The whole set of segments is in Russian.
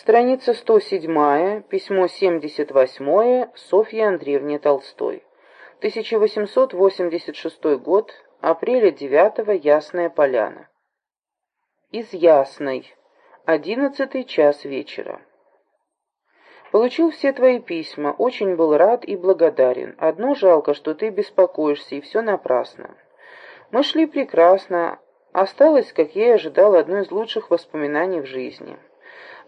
Страница 107, письмо 78 Софье Андреевне Толстой. 1886 год, апреля 9 Ясная Поляна. Из Ясной. Одиннадцатый час вечера. Получил все твои письма, очень был рад и благодарен. Одно жалко, что ты беспокоишься, и все напрасно. Мы шли прекрасно. Осталось, как я и ожидал, одно из лучших воспоминаний в жизни.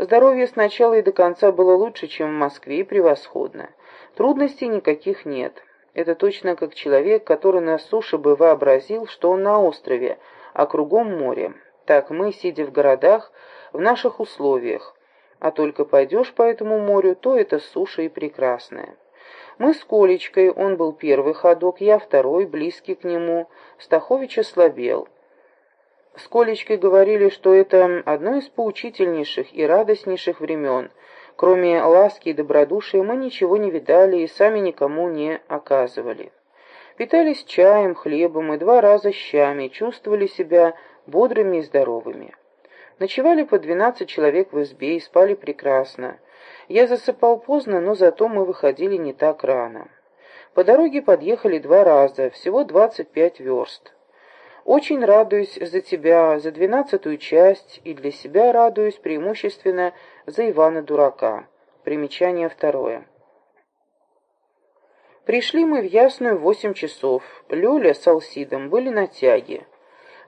Здоровье с начала и до конца было лучше, чем в Москве, и превосходно. Трудностей никаких нет. Это точно как человек, который на суше бы вообразил, что он на острове, а кругом море. Так мы, сидя в городах, в наших условиях. А только пойдешь по этому морю, то это суша и прекрасная. Мы с Колечкой, он был первый ходок, я второй, близкий к нему. Стахович ослабел. Колечкой говорили, что это одно из поучительнейших и радостнейших времен. Кроме ласки и добродушия мы ничего не видали и сами никому не оказывали. Питались чаем, хлебом и два раза щами, чувствовали себя бодрыми и здоровыми. Ночевали по двенадцать человек в избе и спали прекрасно. Я засыпал поздно, но зато мы выходили не так рано. По дороге подъехали два раза, всего двадцать пять верст. Очень радуюсь за тебя, за двенадцатую часть, и для себя радуюсь преимущественно за Ивана Дурака. Примечание второе. Пришли мы в Ясную в восемь часов. Лёля с Алсидом были на тяге.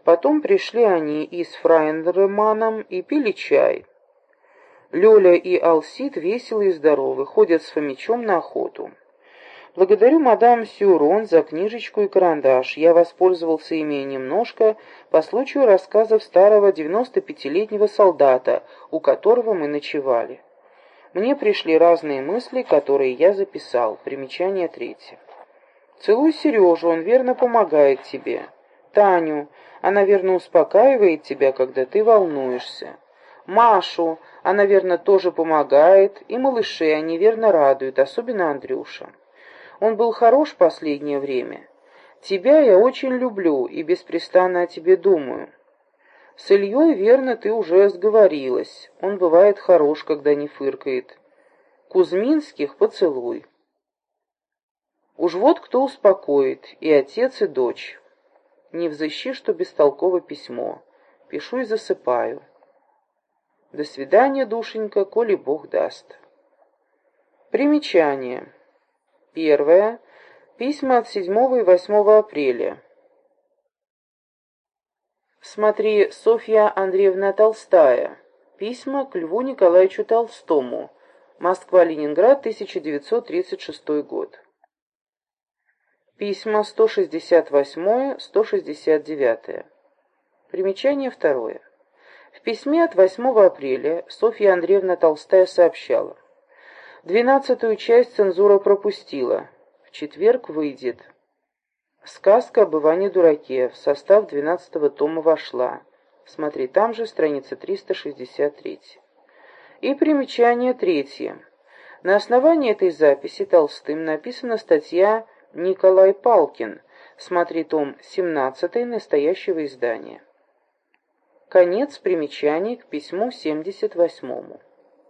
Потом пришли они и с Фрайндерманом и пили чай. Лёля и Алсид веселы и здоровы, ходят с Фомичом на охоту. Благодарю мадам Сюрон за книжечку и карандаш. Я воспользовался ими немножко по случаю рассказов старого 95-летнего солдата, у которого мы ночевали. Мне пришли разные мысли, которые я записал. Примечание третье. Целуй Сережу, он верно помогает тебе. Таню, она верно успокаивает тебя, когда ты волнуешься. Машу, она верно тоже помогает, и малышей они верно радуют, особенно Андрюша. Он был хорош последнее время. Тебя я очень люблю и беспрестанно о тебе думаю. С Ильей, верно, ты уже сговорилась. Он бывает хорош, когда не фыркает. Кузьминских поцелуй. Уж вот кто успокоит, и отец, и дочь. Не взыщи, что бестолково письмо. Пишу и засыпаю. До свидания, душенька, коли Бог даст. Примечание. Первое. Письма от 7 и 8 апреля. Смотри, Софья Андреевна Толстая. Письма к Льву Николаевичу Толстому. Москва-Ленинград, 1936 год. Письма 168-169. Примечание второе. В письме от 8 апреля Софья Андреевна Толстая сообщала. Двенадцатую часть цензура пропустила. В четверг выйдет. Сказка об Иване-дураке в состав двенадцатого тома вошла. Смотри, там же страница 363. И примечание третье. На основании этой записи Толстым написана статья «Николай Палкин». Смотри том 17 настоящего издания. Конец примечаний к письму 78.